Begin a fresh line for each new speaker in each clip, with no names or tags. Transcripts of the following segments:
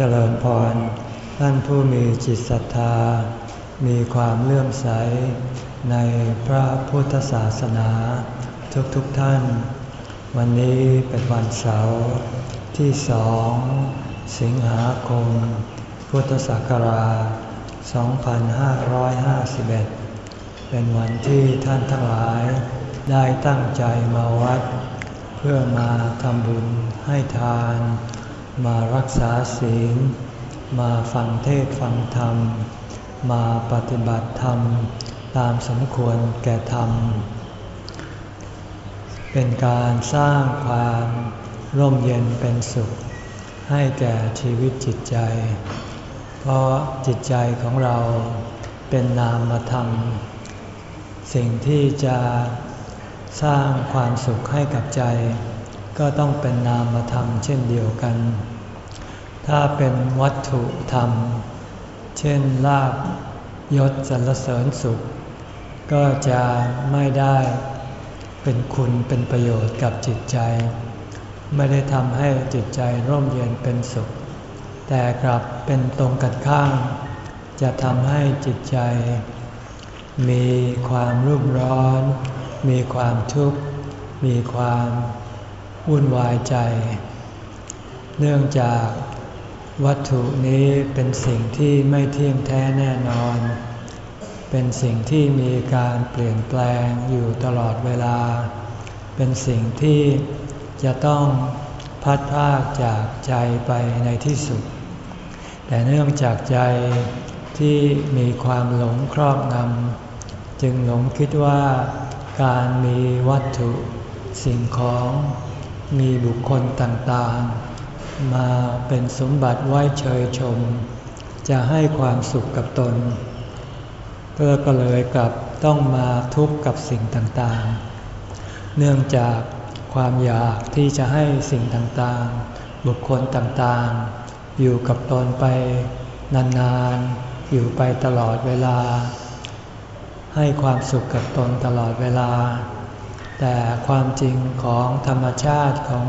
เจริญพร ท่านผู้มีจิตศรัทธา มีความเลื่อมใส ในพระพุทธศาสนาทุกๆทท่าน วันนี้เป็นวันเสาร์ที่สองสิงหาคม พุทธศักราช 2551 เป็นวันที่ท่านทั้งหลายได้ตั้งใจมาวัด เพื่อมาทำบุญให้ทาน มารักษาศีล มาฟังเทศฟังธรรม มาปฏิบัติธรรม ตามสมควรแก่ธรรม เป็นการสร้างความร่มเย็นเป็นสุข ให้แก่ชีวิตจิตใจ เพราะจิตใจของเราเป็นนามธรรม สิ่งที่จะสร้างความสุขให้กับใจ ก็ต้องเป็นนามธรรมเช่นเดียวกัน ถ้าเป็นวัตถุธรรม เช่นลาบยศสรรเสริญสุข ก็จะไม่ได้เป็นคุณเป็นประโยชน์กับจิตใจ ไม่ได้ทำให้จิตใจร่มเย็นเป็นสุข แต่กลับเป็นตรงกันข้าม จะทำให้จิตใจ มีความรุ่มร้อน มีความทุกข์ มีความ วุ่นวายใจ เนื่องจากวัตถุนี้เป็นสิ่งที่ไม่เที่ยงแท้แน่นอน เป็นสิ่งที่มีการเปลี่ยนแปลงอยู่ตลอดเวลา เป็นสิ่งที่จะต้องพัดพากจากใจไปในที่สุด แต่เนื่องจากใจที่มีความหลงครอบงำจึงหลงคิดว่าการมีวัตถุสิ่งของ มีบุคคลต่างๆ มาเป็นสมบัติไว้เชยชม จะให้ความสุขกับตน เพื่อก็เลยกับต้องมาทุกข์กับสิ่งต่างๆ เนื่องจากความอยากที่จะให้สิ่งต่างๆ บุคคลต่างๆ อยู่กับตนไปนานๆ อยู่ไปตลอดเวลา ให้ความสุขกับตนตลอดเวลา แต่ความจริงของธรรมชาติของ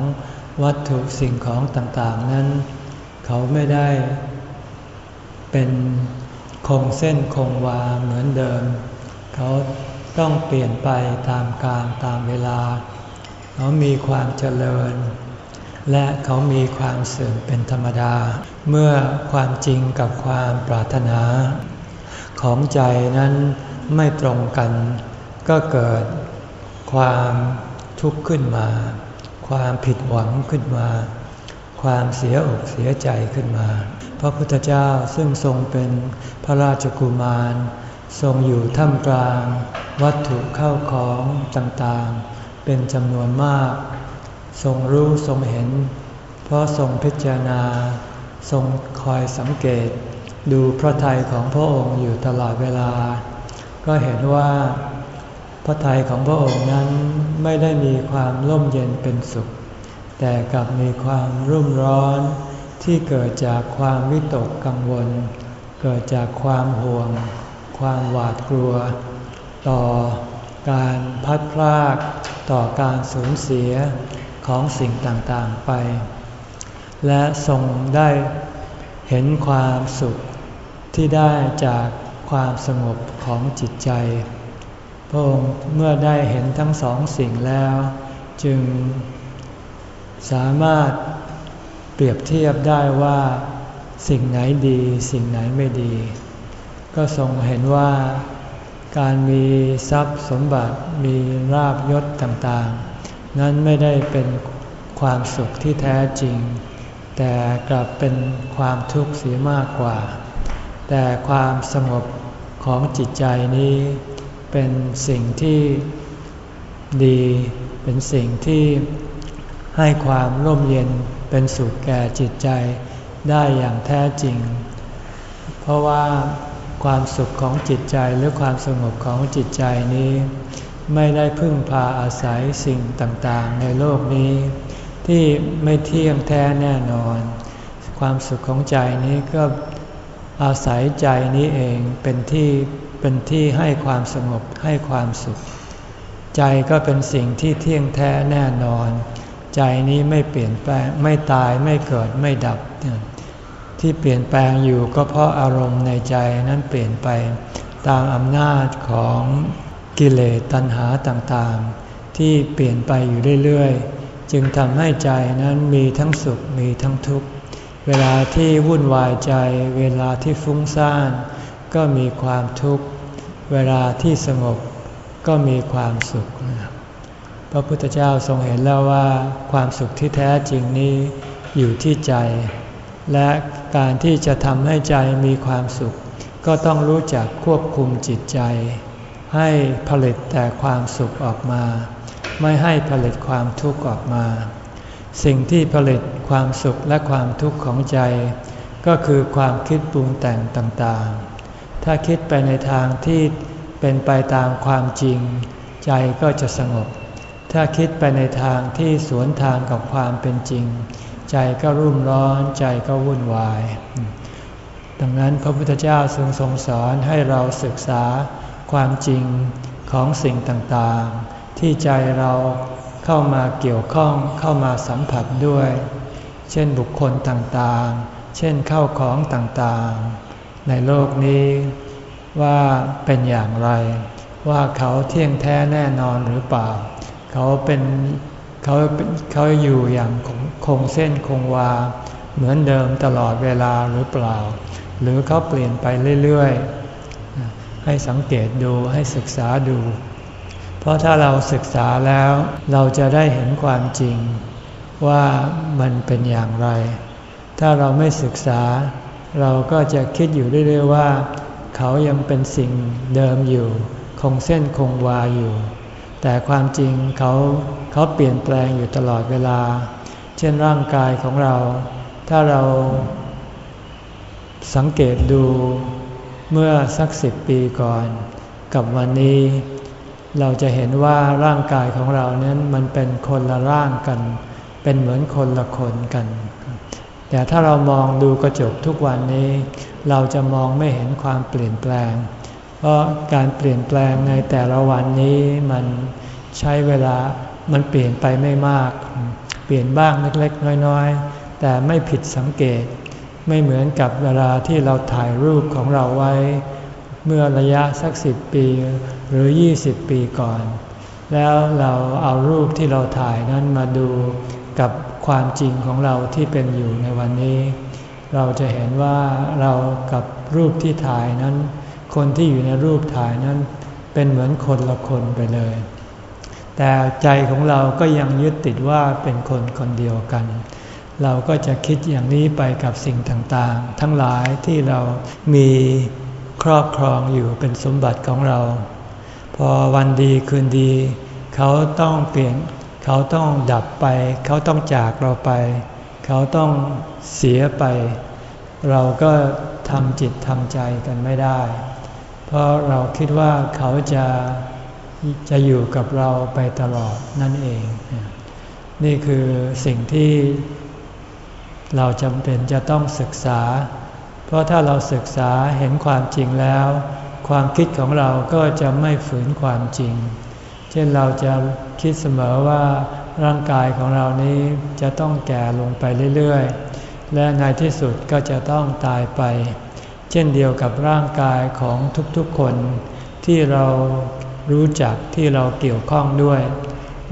วัตถุสิ่งของต่างๆ นั้น เขาไม่ได้ เป็นคงเส้นคงวาเหมือนเดิม เขาต้องเปลี่ยนไปตามกาลตามเวลา เขามีความเจริญ และเขามีความเสื่อมเป็นธรรมดา เมื่อความจริงกับความปรารถนา ของใจนั้นไม่ตรงกัน ก็เกิด ความทุกข์ขึ้นมา ความผิดหวังขึ้นมา ความเสียอกเสียใจขึ้นมา พระพุทธเจ้าซึ่งทรงเป็นพระราชกุมาร ทรงอยู่ท่ามกลาง วัตถุเข้าของต่างๆ เป็นจำนวนมาก ทรงรู้ทรงเห็น เพราะทรงพิจารณา ทรงคอยสังเกต ดูพระทัยของพระองค์อยู่ตลอดเวลา ก็เห็นว่า พระทัยของพระองค์นั้นไม่ได้มีความร่มเย็นเป็นสุข แต่กลับมีความรุ่มร้อนที่เกิดจากความวิตกกังวล เกิดจากความห่วง ความหวาดกลัว ต่อการพัดพลากต่อการสูญเสียของสิ่งต่างๆไป และทรงได้เห็นความสุขที่ได้จากความสงบของจิตใจ พระองค์เมื่อได้เห็นทั้งสองสิ่งแล้ว จึงสามารถเปรียบเทียบได้ว่าสิ่งไหนดีสิ่งไหนไม่ดี ก็ทรงเห็นว่าการมีทรัพย์สมบัติมีราบยศต่างๆ นั้นไม่ได้เป็นความสุขที่แท้จริง แต่กลับเป็นความทุกข์เสียมากกว่า แต่ความสงบของจิตใจนี้ เป็นสิ่งที่ดี เป็นสิ่งที่ให้ความร่มเย็นเป็นสุขแก่จิตใจได้อย่างแท้จริง เพราะว่าความสุขของจิตใจหรือความสงบของจิตใจนี้ ไม่ได้พึ่งพาอาศัยสิ่งต่างๆ ในโลกนี้ ที่ไม่เที่ยงแท้แน่นอน ความสุขของใจนี้ก็อาศัยใจนี้เองเป็นที่ เป็นที่ให้ความสงบให้ความสุข ใจก็เป็นสิ่งที่เที่ยงแท้แน่นอน ใจนี้ไม่เปลี่ยนแปลงไม่ตายไม่เกิดไม่ดับ ที่เปลี่ยนแปลงอยู่ก็เพราะอารมณ์ในใจนั้นเปลี่ยนไปตามอำนาจของกิเลสตัณหาต่างๆ ที่เปลี่ยนไปอยู่เรื่อยๆ จึงทำให้ใจนั้นมีทั้งสุขมีทั้งทุกข์ เวลาที่วุ่นวายใจ เวลาที่ฟุ้งซ่าน ก็มีความทุกข์ เวลาที่สงบก็มีความสุข พระพุทธเจ้าทรงเห็นแล้วว่า ความสุขที่แท้จริงนี้อยู่ที่ใจ และการที่จะทำให้ใจมีความสุข ก็ต้องรู้จักควบคุมจิตใจ ให้ผลิตแต่ความสุขออกมา ไม่ให้ผลิตความทุกข์ออกมา สิ่งที่ผลิตความสุขและความทุกข์ของใจ ก็คือความคิดปรุงแต่งต่างๆ ถ้าคิดไปในทางที่เป็นไปตามความจริง ใจก็จะสงบ ถ้าคิดไปในทางที่สวนทางกับความเป็นจริง ใจก็รุ่มร้อนใจก็วุ่นวาย ดังนั้นพระพุทธเจ้าทรงทรงสอนให้เราศึกษาความจริงของสิ่งต่างๆ ที่ใจเราเข้ามาเกี่ยวข้องเข้ามาสัมผัสด้วย เช่นบุคคลต่างๆ เช่นเข้าของต่างๆ ในโลกนี้ว่าเป็นอย่างไร ว่าเขาเที่ยงแท้แน่นอนหรือเปล่า เขาเป็นเขาเขาอยู่อย่างคงเส้นคงวา เหมือนเดิมตลอดเวลาหรือเปล่า หรือเขาเปลี่ยนไปเรื่อยๆ ให้สังเกตดูให้ศึกษาดู เพราะถ้าเราศึกษาแล้วเราจะได้เห็นความจริงว่ามันเป็นอย่างไร ถ้าเราไม่ศึกษา เราก็จะคิดอยู่เรื่อยๆว่า เขายังเป็นสิ่งเดิมอยู่ คงเส้นคงวาอยู่ แต่ความจริงเขาเขาเปลี่ยนแปลงอยู่ตลอดเวลา เช่นร่างกายของเรา ถ้าเราสังเกตดูเมื่อสักสิบปีก่อน กับวันนี้ เราจะเห็นว่าร่างกายของเรานั้นมันเป็นคนละร่างกัน เป็นเหมือนคนละคนกัน แต่ถ้าเรามองดูกระจกทุกวันนี้ เราจะมองไม่เห็นความเปลี่ยนแปลง เพราะการเปลี่ยนแปลงในแต่ละวันนี้มันใช้เวลามันเปลี่ยนไปไม่มาก เปลี่ยนบ้างเล็กๆ น้อยๆ แต่ไม่ผิดสังเกต ไม่เหมือนกับเวลาที่เราถ่ายรูปของเราไว้ เมื่อระยะสักสิบปีหรือ 20 ปีก่อน แล้วเราเอารูปที่เราถ่ายนั้นมาดูกับ ความจริงของเราที่เป็นอยู่ในวันนี้ เราจะเห็นว่าเรากับรูปที่ถ่ายนั้น คนที่อยู่ในรูปถ่ายนั้น เป็นเหมือนคนละคนไปเลย แต่ใจของเราก็ยังยึดติดว่าเป็นคนคนเดียวกัน เราก็จะคิดอย่างนี้ไปกับสิ่งต่างๆ ทั้งหลายที่เรามีครอบครองอยู่เป็นสมบัติของเรา พอวันดีคืนดี เขาต้องเปลี่ยน เขาต้องดับไป เขาต้องจากเราไป เขาต้องเสียไป เราก็ทำจิตทำใจกันไม่ได้ เพราะเราคิดว่าเขาจะจะอยู่กับเราไปตลอดนั่นเอง นี่คือสิ่งที่เราจำเป็นจะต้องศึกษา เพราะถ้าเราศึกษาเห็นความจริงแล้ว ความคิดของเราก็จะไม่ฝืนความจริง เช่นเราจะคิดเสมอว่าร่างกายของเรานี้จะต้องแก่ลงไปเรื่อยๆ และในที่สุดก็จะต้องตายไป เช่นเดียวกับร่างกายของทุกๆคน ที่เรารู้จักที่เราเกี่ยวข้องด้วย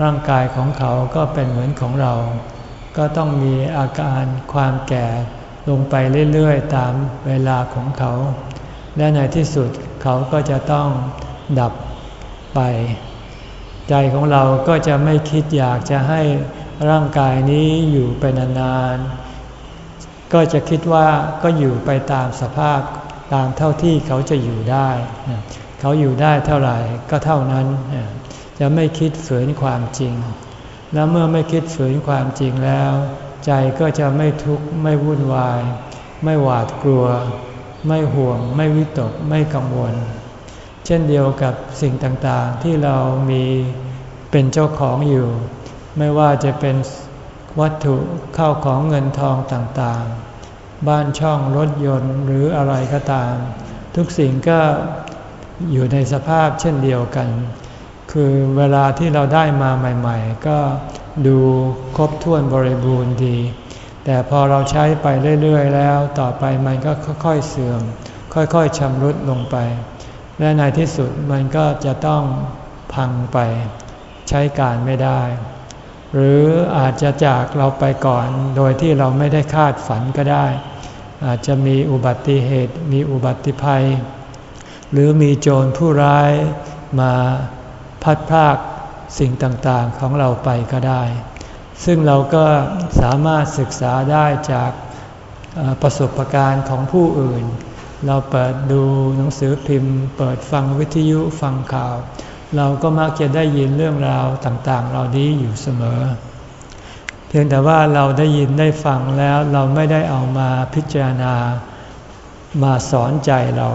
ร่างกายของเขาก็เป็นเหมือนของเรา ก็ต้องมีอาการความแก่ลงไปเรื่อยๆ ตามเวลาของเขา และในที่สุดเขาก็จะต้องดับไป ใจของเราก็จะไม่คิดอยากจะให้ร่างกายนี้อยู่ไปนานๆ ก็จะคิดว่าก็อยู่ไปตามสภาพตามเท่าที่เขาจะอยู่ได้ เขาอยู่ได้เท่าไหร่ก็เท่านั้น จะไม่คิดฝืนความจริง แล้วเมื่อไม่คิดฝืนความจริงแล้ว ใจก็จะไม่ทุกข์ไม่วุ่นวาย ไม่หวาดกลัว ไม่ห่วง ไม่วิตก ไม่กังวล เช่นเดียวกับสิ่งต่างๆ ที่เรามีเป็นเจ้าของอยู่ ไม่ว่าจะเป็นวัตถุเข้าของเงินทองต่างๆ บ้านช่องรถยนต์หรืออะไรก็ตาม ทุกสิ่งก็อยู่ในสภาพเช่นเดียวกัน คือเวลาที่เราได้มาใหม่ ๆ ก็ดูครบถ้วนบริบูรณ์ดีแแต่พอเราใช้ไปเรื่อยๆ แล้ว ต่อไปมันก็ค่อยๆเสื่อม ค่อยๆชำรุดลงไป และในที่สุดมันก็จะต้องพังไปใช้การไม่ได้ หรืออาจจะจากเราไปก่อนโดยที่เราไม่ได้คาดฝันก็ได้ อาจจะมีอุบัติเหตุ มีอุบัติภัย หรือมีโจรผู้ร้ายมาพัดพากสิ่งต่างๆของเราไปก็ได้ ซึ่งเราก็สามารถศึกษาได้จากประสบการณ์ของผู้อื่น เราเปิดดูหนังสือพิมพ์ เปิดฟังวิทยุฟังข่าว เราก็มักจะได้ยินเรื่องราวต่างๆเรานี้อยู่เสมอ เพียงแต่ว่าเราได้ยินได้ฟังแล้วเราไม่ได้เอามาพิจารณา มาสอนใจเรา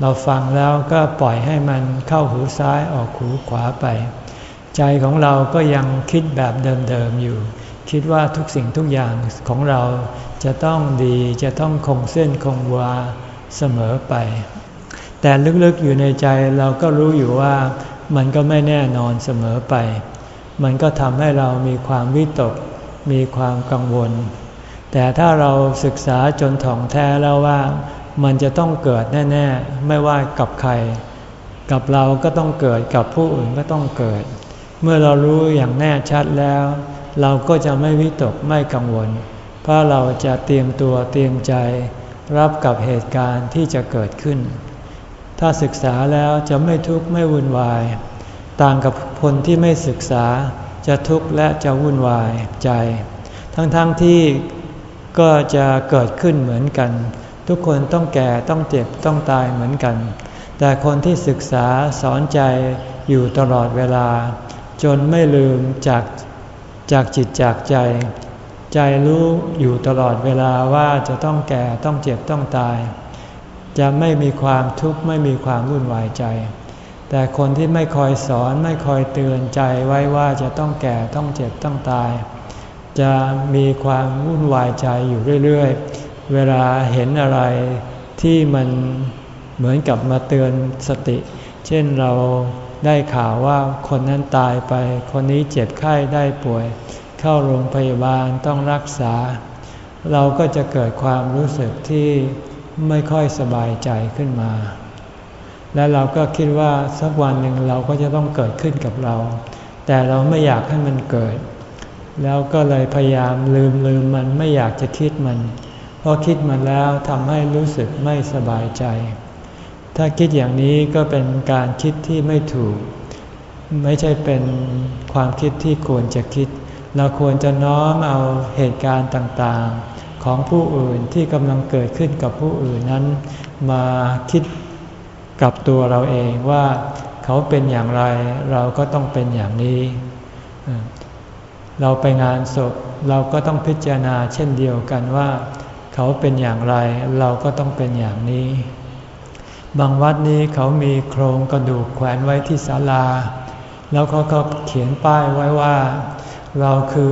เราฟังแล้วก็ปล่อยให้มันเข้าหูซ้ายออกหูขวาไป ใจของเราก็ยังคิดแบบเดิมๆอยู่ คิดว่าทุกสิ่งทุกอย่างของเราจะต้องดีจะต้องคงเส้นคงวา เสมอไป แต่ลึกๆอยู่ในใจเราก็รู้อยู่ว่ามันก็ไม่แน่นอนเสมอไป มันก็ทำให้เรามีความวิตก มีความกังวล แต่ถ้าเราศึกษาจนถ่องแท้แล้วว่า มันจะต้องเกิดแน่ๆ ไม่ว่ากับใคร กับเราก็ต้องเกิด กับผู้อื่นก็ต้องเกิด เมื่อเรารู้อย่างแน่ชัดแล้ว เราก็จะไม่วิตกไม่กังวล เพราะเราจะเตรียมตัวเตรียมใจ รับกับเหตุการณ์ที่จะเกิดขึ้น ถ้าศึกษาแล้วจะไม่ทุกข์ไม่วุ่นวาย ต่างกับคนที่ไม่ศึกษาจะทุกข์และจะวุ่นวายใจ ทั้งๆทที่ก็จะเกิดขึ้นเหมือนกัน ทุกคนต้องแก่ต้องเจ็บต้องตายเหมือนกัน แต่คนที่ศึกษาสอนใจอยู่ตลอดเวลา จนไม่ลืมจากจากจิตจากใจ ใจรู้อยู่ตลอดเวลาว่าจะต้องแก่ต้องเจ็บต้องตาย จะไม่มีความทุกข์ไม่มีความวุ่นวายใจ แต่คนที่ไม่คอยสอนไม่คอยเตือนใจไว้ว่าจะต้องแก่ต้องเจ็บต้องตาย จะมีความวุ่นวายใจอยู่เรื่อยๆ เวลาเห็นอะไรที่มันเหมือนกับมาเตือนสติ เช่นเราได้ข่าวว่าคนนั้นตายไป คนนี้เจ็บไข้ได้ป่วย เข้าโรงพยาบาลต้องรักษา เราก็จะเกิดความรู้สึกที่ไม่ค่อยสบายใจขึ้นมา และเราก็คิดว่าสักวันหนึ่งเราก็จะต้องเกิดขึ้นกับเรา แต่เราไม่อยากให้มันเกิด แล้วก็เลยพยายามลืมลืมมันไม่อยากจะคิดมันเพราะคิดมันแล้วทำให้รู้สึกไม่สบายใจ ถ้าคิดอย่างนี้ก็เป็นการคิดที่ไม่ถูก ไม่ใช่เป็นความคิดที่ควรจะคิด เราควรจะน้อมเอาเหตุการณ์ต่างๆ ของผู้อื่นที่กำลังเกิดขึ้นกับผู้อื่นนั้น มาคิดกับตัวเราเองว่าเขาเป็นอย่างไรเราก็ต้องเป็นอย่างนี้ เราไปงานศพเราก็ต้องพิจารณาเช่นเดียวกันว่า เขาเป็นอย่างไรเราก็ต้องเป็นอย่างนี้ บางวัดนี้เขามีโครงกระดูกแขวนไว้ที่ศาลา แล้วเขาก็เขียนป้ายไว้ว่า เราคือ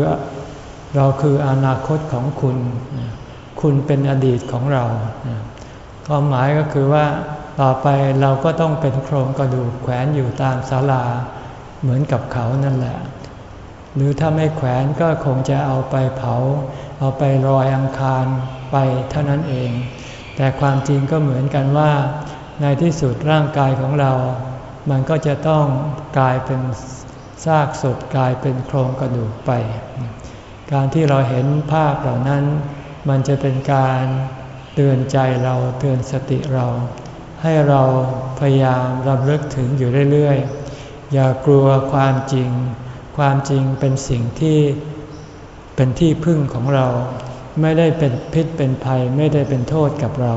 เราคืออนาคตของคุณ คุณเป็นอดีตของเราความหมายก็คือว่าต่อไปเราก็ต้องเป็นโครงกระดูกแขวนอยู่ตามศาลาเหมือนกับเขานั่นแหละ หรือถ้าไม่แขวนก็คงจะเอาไปเผา เอาไปรอยอังคารไปเท่านั้นเอง แต่ความจริงก็เหมือนกันว่า ในที่สุดร่างกายของเรา มันก็จะต้องกลายเป็น ซากศพกลายเป็นโครงกระดูกไป การที่เราเห็นภาพเหล่านั้น มันจะเป็นการเตือนใจเราเตือนสติเรา ให้เราพยายามรำลึกถึงอยู่เรื่อยๆ อย่ากลัวความจริง ความจริงเป็นสิ่งที่เป็นที่พึ่งของเรา ไม่ได้เป็นพิษเป็นภัยไม่ได้เป็นโทษกับเรา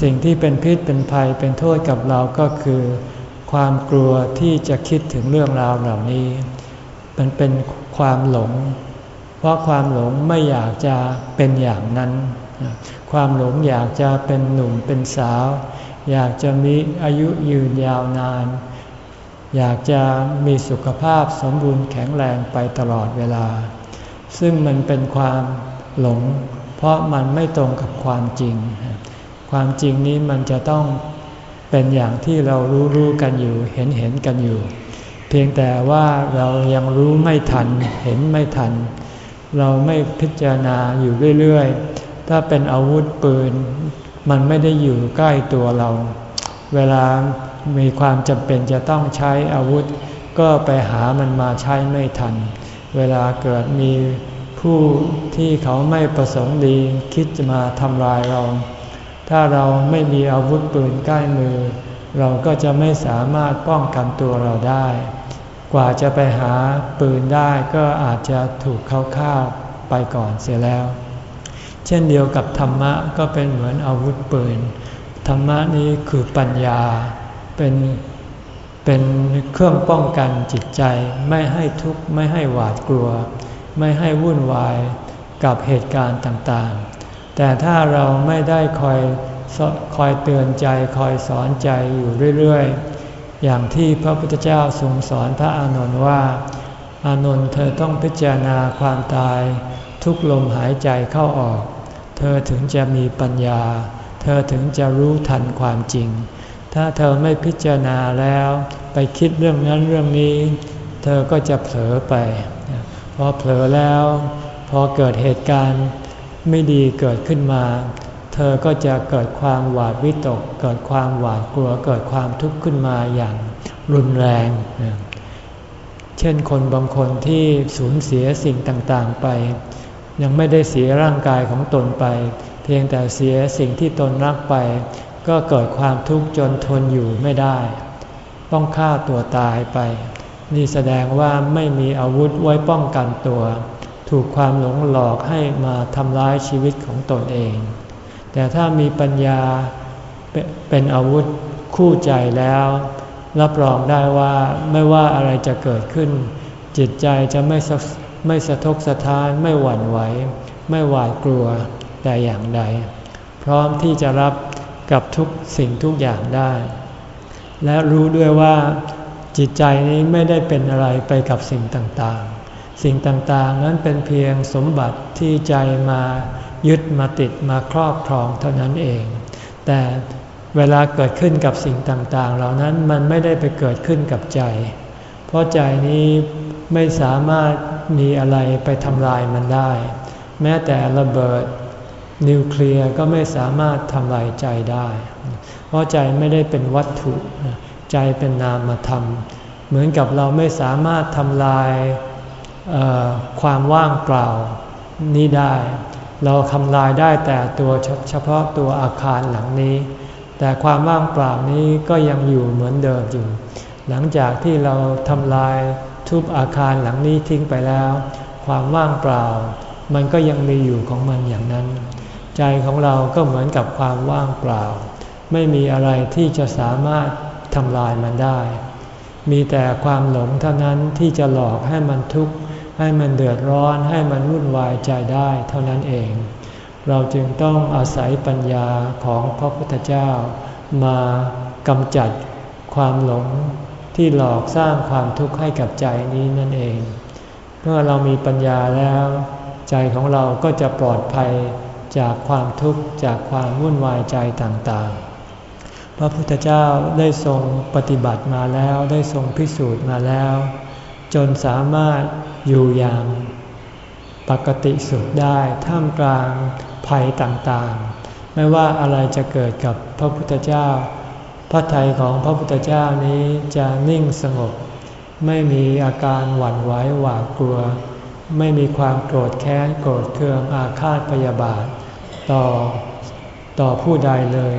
สิ่งที่เป็นพิษเป็นภัยเป็นโทษกับเราก็คือ ความกลัวที่จะคิดถึงเรื่องราวเหล่านี้ มันเป็นความหลง เพราะความหลงไม่อยากจะเป็นอย่างนั้น ความหลงอยากจะเป็นหนุ่มเป็นสาว อยากจะมีอายุยืนยาวนาน อยากจะมีสุขภาพสมบูรณ์แข็งแรงไปตลอดเวลา ซึ่งมันเป็นความหลง เพราะมันไม่ตรงกับความจริง ความจริงนี้มันจะต้อง เป็นอย่างที่เรารู้รู้กันอยู่เห็นเห็นกันอยู่ เพียงแต่ว่าเรายังรู้ไม่ทันเห็นไม่ทัน เราไม่พิจารณาอยู่เรื่อยๆ ถ้าเป็นอาวุธปืน มันไม่ได้อยู่ใกล้ตัวเรา เวลามีความจำเป็นจะต้องใช้อาวุธ ก็ไปหามันมาใช้ไม่ทัน เวลาเกิดมีผู้ที่เขาไม่ประสงค์ดีคิดจะมาทำลายเรา ถ้าเราไม่มีอาวุธปืนใกล้มือ เราก็จะไม่สามารถป้องกันตัวเราได้ กว่าจะไปหาปืนได้ก็อาจจะถูกเขาฆ่าไปก่อนเสียแล้ว เช่นเดียวกับธรรมะก็เป็นเหมือนอาวุธปืน ธรรมะนี้คือปัญญาเป็นเป็นเครื่องป้องกันจิตใจไม่ให้ทุกข์ไม่ให้หวาดกลัว ไม่ให้วุ่นวายกับเหตุการณ์ต่างๆ แต่ถ้าเราไม่ได้คอยคอยเตือนใจคอยสอนใจอยู่เรื่อยๆ อย่างที่พระพุทธเจ้าทรงสอนพระอานนท์ว่า อานนท์เธอต้องพิจารณาความตาย ทุกลมหายใจเข้าออก เธอถึงจะมีปัญญา เธอถึงจะรู้ทันความจริง ถ้าเธอไม่พิจารณาแล้วไปคิดเรื่องนั้นเรื่องนี้ เธอก็จะเผลอไป พอเผลอแล้ว พอเกิดเหตุการณ์ ไม่ดีเกิดขึ้นมา เธอก็จะเกิดความหวาดวิตก เกิดความหวาดกลัว เกิดความทุกข์ขึ้นมาอย่างรุนแรง เช่นคนบางคนที่สูญเสียสิ่งต่างๆไป ยังไม่ได้เสียร่างกายของตนไป เพียงแต่เสียสิ่งที่ตนรักไป ก็เกิดความทุกข์จนทนอยู่ไม่ได้ ต้องฆ่าตัวตายไป นี่แสดงว่าไม่มีอาวุธไว้ป้องกันตัว ถูกความหลงหลอกให้มาทำร้ายชีวิตของตนเอง แต่ถ้ามีปัญญาเป็นอาวุธคู่ใจแล้ว รับรองได้ว่าไม่ว่าอะไรจะเกิดขึ้น จิตใจจะไม่ไม่สะทกสะท้านไม่หวั่นไหว ไม่หวาดกลัวแต่อย่างใด พร้อมที่จะรับกับทุกสิ่งทุกอย่างได้ และรู้ด้วยว่าจิตใจนี้ไม่ได้เป็นอะไรไปกับสิ่งต่างๆ สิ่งต่างๆ นั้นเป็นเพียงสมบัติที่ใจมายึดมาติดมาครอบครองเท่านั้นเอง แต่เวลาเกิดขึ้นกับสิ่งต่างๆ เหล่านั้นมันไม่ได้ไปเกิดขึ้นกับใจ เพราะใจนี้ไม่สามารถมีอะไรไปทำลายมันได้ แม้แต่ระเบิดนิวเคลียร์ก็ไม่สามารถทำลายใจได้ เพราะใจไม่ได้เป็นวัตถุ ใจเป็นนามธรรม เหมือนกับเราไม่สามารถทำลาย ความว่างเปล่านี้ได้ เราทำลายได้แต่ตัวเฉพาะตัวอาคารหลังนี้ แต่ความว่างเปล่านี้ก็ยังอยู่เหมือนเดิมอยู่ หลังจากที่เราทำลายทุบอาคารหลังนี้ทิ้งไปแล้ว ความว่างเปล่า มันก็ยังมีอยู่ของมันอย่างนั้น ใจของเราก็เหมือนกับความว่างเปล่า ไม่มีอะไรที่จะสามารถทำลายมันได้ มีแต่ความหลงเท่านั้นที่จะหลอกให้มันทุกข์ ให้มันเดือดร้อนให้มันวุ่นวายใจได้เท่านั้นเอง เราจึงต้องอาศัยปัญญาของพระพุทธเจ้ามากำจัดความหลงที่หลอกสร้างความทุกข์ให้กับใจนี้นั่นเอง เมื่อเรามีปัญญาแล้ว ใจของเราก็จะปลอดภัยจากความทุกข์จากความวุ่นวายใจต่างๆ พระพุทธเจ้าได้ทรงปฏิบัติมาแล้วได้ทรงพิสูจน์มาแล้ว จนสามารถ อยู่อย่างปกติสุขได้ท่ามกลางภัยต่างๆ ไม่ว่าอะไรจะเกิดกับพระพุทธเจ้า พระทัยของพระพุทธเจ้านี้จะนิ่งสงบ ไม่มีอาการหวั่นไหวหวาดกลัว ไม่มีความโกรธแค้นโกรธเคืองอาฆาตพยาบาท ต่อต่อผู้ใดเลย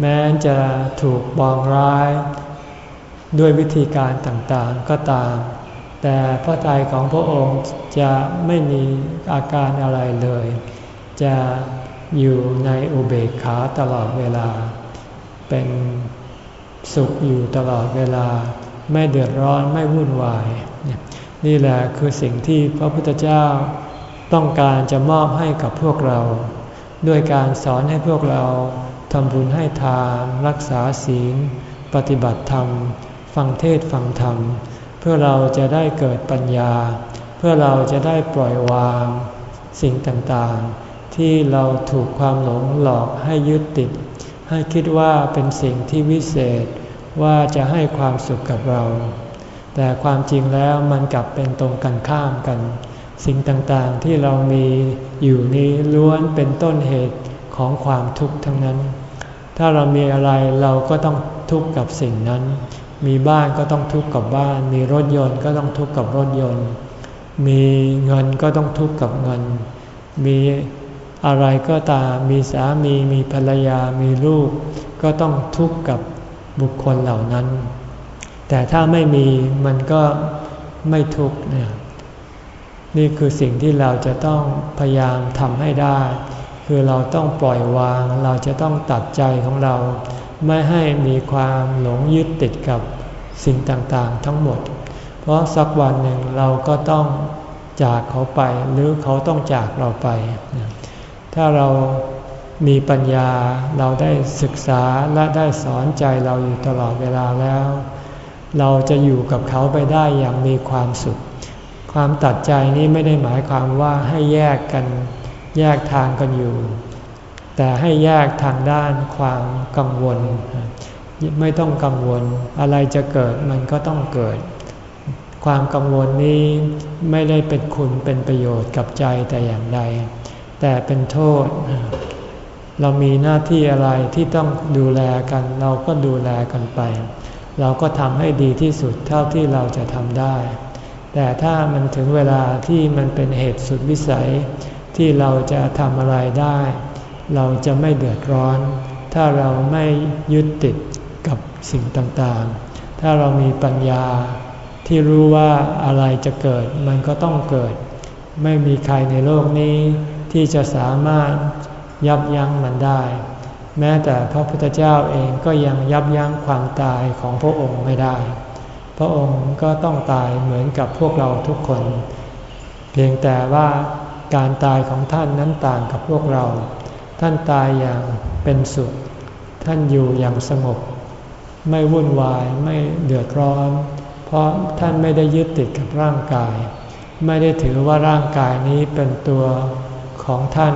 แม้จะถูกบองร้าย ด้วยวิธีการต่างๆก็ตาม แต่พระทัยของพระองค์จะไม่มีอาการอะไรเลย จะอยู่ในอุเบกขาตลอดเวลา เป็นสุขอยู่ตลอดเวลา ไม่เดือดร้อนไม่วุ่นวาย นี่แหละคือสิ่งที่พระพุทธเจ้าต้องการจะมอบให้กับพวกเรา ด้วยการสอนให้พวกเราทำบุญให้ทานรักษาศีล ปฏิบัติธรรม ฟังเทศฟังธรรม เพื่อเราจะได้เกิดปัญญา เพื่อเราจะได้ปล่อยวาง สิ่งต่างๆ ที่เราถูกความหลงหลอกให้ยึดติด ให้คิดว่าเป็นสิ่งที่วิเศษว่าจะให้ความสุขกับเรา แต่ความจริงแล้วมันกลับเป็นตรงกันข้ามกัน สิ่งต่างๆที่เรามีอยู่นี้ล้วนเป็นต้นเหตุของความทุกข์ทั้งนั้น ถ้าเรามีอะไรเราก็ต้องทุกข์กับสิ่งนั้น มีบ้านก็ต้องทุกข์กับบ้าน มีรถยนต์ก็ต้องทุกข์กับรถยนต์ มีเงินก็ต้องทุกข์กับเงิน มีอะไรก็ตาม มีสามี มีภรรยา มีลูก ก็ต้องทุกข์กับบุคคลเหล่านั้น แต่ถ้าไม่มีมันก็ไม่ทุกข์เนี่ย นี่คือสิ่งที่เราจะต้องพยายามทำให้ได้ คือเราต้องปล่อยวาง เราจะต้องตัดใจของเรา ไม่ให้มีความหลงยึดติดกับสิ่งต่างๆทั้งหมด เพราะสักวันหนึ่งเราก็ต้องจากเขาไปหรือเขาต้องจากเราไป ถ้าเรามีปัญญาเราได้ศึกษาและได้สอนใจเราอยู่ตลอดเวลาแล้ว เราจะอยู่กับเขาไปได้อย่างมีความสุข ความตัดใจนี้ไม่ได้หมายความว่าให้แยกกันแยกทางกันอยู่ แต่ให้แยกทางด้านความกังวล ไม่ต้องกังวลอะไรจะเกิดมันก็ต้องเกิด ความกังวลนี้ไม่ได้เป็นคุณเป็นประโยชน์กับใจแต่อย่างใด แต่เป็นโทษ เรามีหน้าที่อะไรที่ต้องดูแลกัน เราก็ดูแลกันไป เราก็ทำให้ดีที่สุดเท่าที่เราจะทำได้ แต่ถ้ามันถึงเวลาที่มันเป็นเหตุสุดวิสัยที่เราจะทำอะไรได้ เราจะไม่เดือดร้อน ถ้าเราไม่ยึดติดกับสิ่งต่างๆ ถ้าเรามีปัญญาที่รู้ว่าอะไรจะเกิดมันก็ต้องเกิด ไม่มีใครในโลกนี้ที่จะสามารถยับยั้งมันได้ แม้แต่พระพุทธเจ้าเองก็ยังยับยั้งความตายของพระองค์ไม่ได้ พระองค์ก็ต้องตายเหมือนกับพวกเราทุกคน เพียงแต่ว่าการตายของท่านนั้นต่างกับพวกเรา ท่านตายอย่างเป็นสุข ท่านอยู่อย่างสงบ ไม่วุ่นวายไม่เดือดร้อน เพราะท่านไม่ได้ยึดติดกับร่างกาย ไม่ได้ถือว่าร่างกายนี้เป็นตัวของท่าน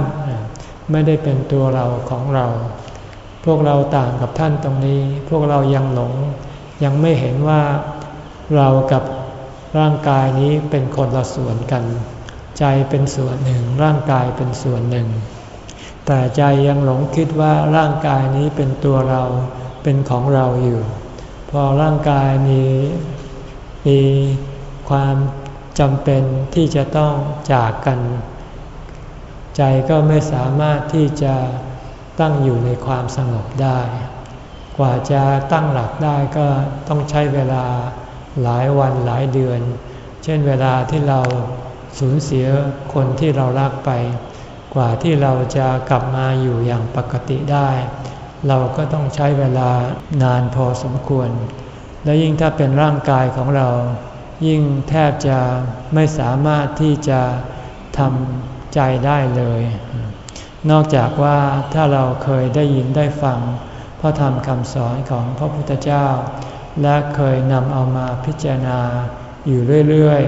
ไม่ได้เป็นตัวเราของเรา พวกเราต่างกับท่านตรงนี้ พวกเรายังหลง ยังไม่เห็นว่าเรากับร่างกายนี้เป็นคนละส่วนกัน ใจเป็นส่วนหนึ่ง ร่างกายเป็นส่วนหนึ่ง แต่ใจยังหลงคิดว่าร่างกายนี้เป็นตัวเราเป็นของเราอยู่ พอร่างกายมีมีความจำเป็นที่จะต้องจากกัน ใจก็ไม่สามารถที่จะตั้งอยู่ในความสงบได้ กว่าจะตั้งหลักได้ก็ต้องใช้เวลาหลายวันหลายเดือน เช่นเวลาที่เราสูญเสียคนที่เรารักไป กว่าที่เราจะกลับมาอยู่อย่างปกติได้ เราก็ต้องใช้เวลานานพอสมควร และยิ่งถ้าเป็นร่างกายของเรา ยิ่งแทบจะไม่สามารถที่จะทำใจได้เลย นอกจากว่าถ้าเราเคยได้ยินได้ฟังพระธรรมคำสอนของพระพุทธเจ้า และเคยนำเอามาพิจารณาอยู่เรื่อย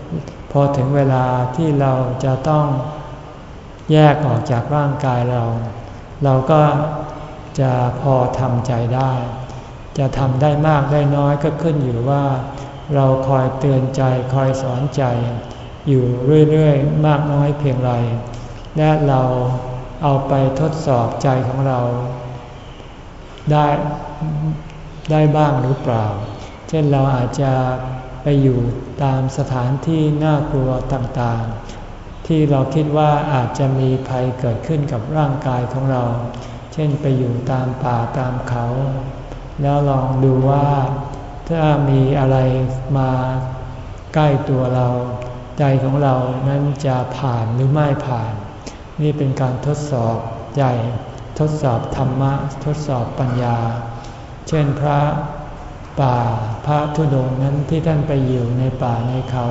ๆ พอถึงเวลาที่เราจะต้อง แยกออกจากร่างกายเรา เราก็จะพอทำใจได้ จะทำได้มากได้น้อยก็ขึ้นอยู่ว่า เราคอยเตือนใจคอยสอนใจ อยู่เรื่อยๆ มากน้อยเพียงไรและเราเอาไปทดสอบใจของเรา ได้ได้บ้างหรือเปล่า เช่นเราอาจจะไปอยู่ตามสถานที่น่ากลัวต่างๆ ที่เราคิดว่าอาจจะมีภัยเกิดขึ้นกับร่างกายของเรา เช่นไปอยู่ตามป่าตามเขา แล้วลองดูว่าถ้ามีอะไรมาใกล้ตัวเรา ใจของเรานั้นจะผ่านหรือไม่ผ่าน นี่เป็นการทดสอบใจทดสอบธรรมะ ทดสอบปัญญา เช่นพระป่าพระธุดงนั้นที่ท่านไปอยู่ในป่าในเขา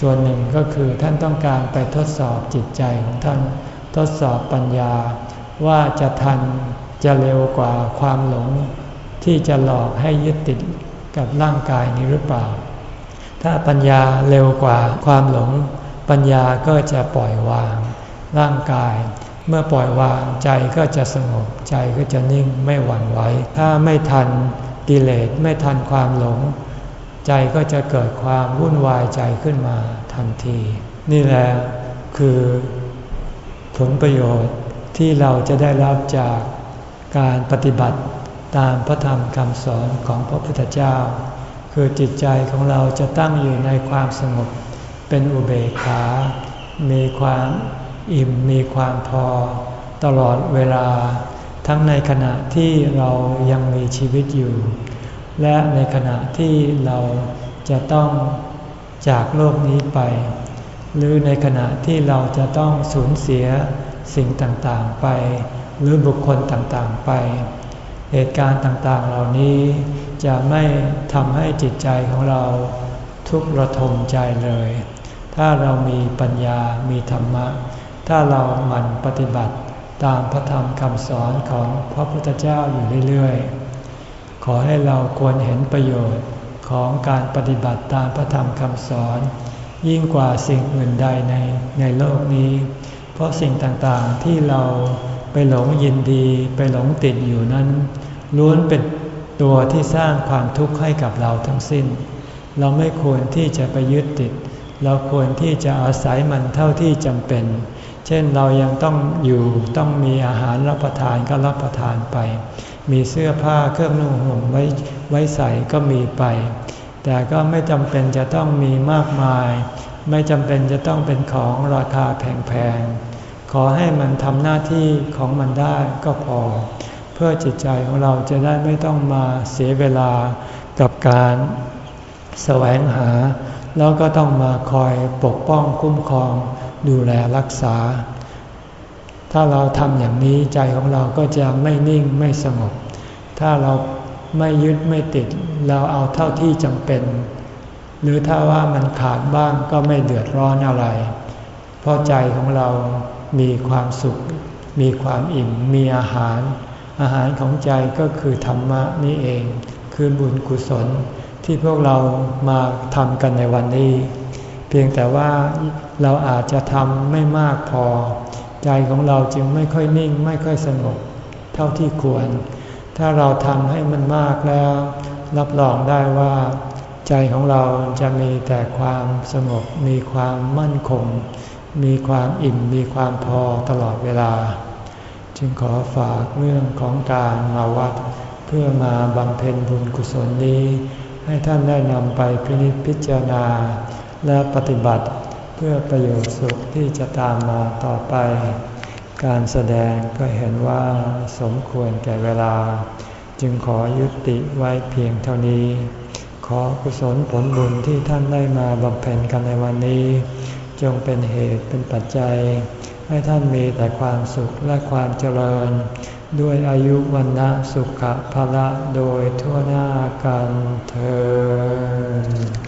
ส่วนหนึ่งก็คือท่านต้องการไปทดสอบจิตใจของท่าน ทดสอบปัญญา ว่าจะทันจะเร็วกว่าความหลง ที่จะหลอกให้ยึดติดกับร่างกายนี้หรือเปล่า ถ้าปัญญาเร็วกว่าความหลง ปัญญาก็จะปล่อยวาง ร่างกาย เมื่อปล่อยวางใจก็จะสงบใจก็จะนิ่งไม่หวั่นไหวถ้าไม่ทันกิเลสไม่ทันความหลง ใจก็จะเกิดความวุ่นวายใจขึ้นมาทันที นี่แหละคือผลประโยชน์ที่เราจะได้รับจากการปฏิบัติตามพระธรรมคำสอนของพระพุทธเจ้า คือจิตใจของเราจะตั้งอยู่ในความสงบเป็นอุเบกขา มีความอิ่มมีความพอ ตลอดเวลา ทั้งในขณะที่เรายังมีชีวิตอยู่ และในขณะที่เราจะต้องจากโลกนี้ไป หรือในขณะที่เราจะต้องสูญเสียสิ่งต่างๆไป หรือบุคคลต่างๆไป เหตุการณ์ต่างๆเหล่านี้จะไม่ทำให้จิตใจของเราทุกข์ระทมใจเลย ถ้าเรามีปัญญา มีธรรมะ ถ้าเราหมั่นปฏิบัติตามพระธรรมคำสอนของพระพุทธเจ้าอยู่เรื่อยๆ ขอให้เราควรเห็นประโยชน์ของการปฏิบัติตามพระธรรมคำสอน ยิ่งกว่าสิ่งอื่นใดในในโลกนี้ เพราะสิ่งต่างๆที่เราไปหลงยินดีไปหลงติดอยู่นั้น ล้วนเป็นตัวที่สร้างความทุกข์ให้กับเราทั้งสิ้น เราไม่ควรที่จะไปยึดติด เราควรที่จะอาศัยมันเท่าที่จำเป็น เช่นเรายังต้องอยู่ต้องมีอาหารรับประทานก็รับประทานไป มีเสื้อผ้าเครื่องนุ่งห่มไว้ไว้ใส่ก็มีไป แต่ก็ไม่จำเป็นจะต้องมีมากมาย ไม่จำเป็นจะต้องเป็นของราคาแพงๆ ขอให้มันทำหน้าที่ของมันได้ก็พอ เพื่อจิตใจของเราจะได้ไม่ต้องมาเสียเวลากับการแสวงหา แล้วก็ต้องมาคอยปกป้องคุ้มครองดูแลรักษา ถ้าเราทำอย่างนี้ใจของเราก็จะไม่นิ่งไม่สงบ ถ้าเราไม่ยึดไม่ติด เราเอาเท่าที่จำเป็น หรือถ้าว่ามันขาดบ้างก็ไม่เดือดร้อนอะไร เพราะใจของเรามีความสุข มีความอิ่ม มีอาหาร อาหารของใจก็คือธรรมะนี่เอง คือบุญกุศลที่พวกเรามาทำกันในวันนี้ เพียงแต่ว่าเราอาจจะทำไม่มากพอ ใจของเราจึงไม่ค่อยนิ่งไม่ค่อยสงบเท่าที่ควร ถ้าเราทำให้มันมากแล้ว รับรองได้ว่า ใจของเราจะมีแต่ความสงบ มีความมั่นคง มีความอิ่มมีความพอตลอดเวลา จึงขอฝากเรื่องของการมาวัด เพื่อมาบำเพ็ญบุญกุศลนี้ ให้ท่านได้นำไปพินิจพิจารณา และปฏิบัติ พื่อประโยชน์สุขที่จะตามมาต่อไป การแสดงก็เห็นว่าสมควรแก่เวลา จึงขอยุติไว้เพียงเท่านี้ ขอกุศลผลบุญที่ท่านได้มาบำเพ็ญกันในวันนี้ จงเป็นเหตุเป็นปัจจัย ให้ท่านมีแต่ความสุขและความเจริญ ด้วยอายุวันนะสุขภะละโดยทั่วหน้ากันเธอ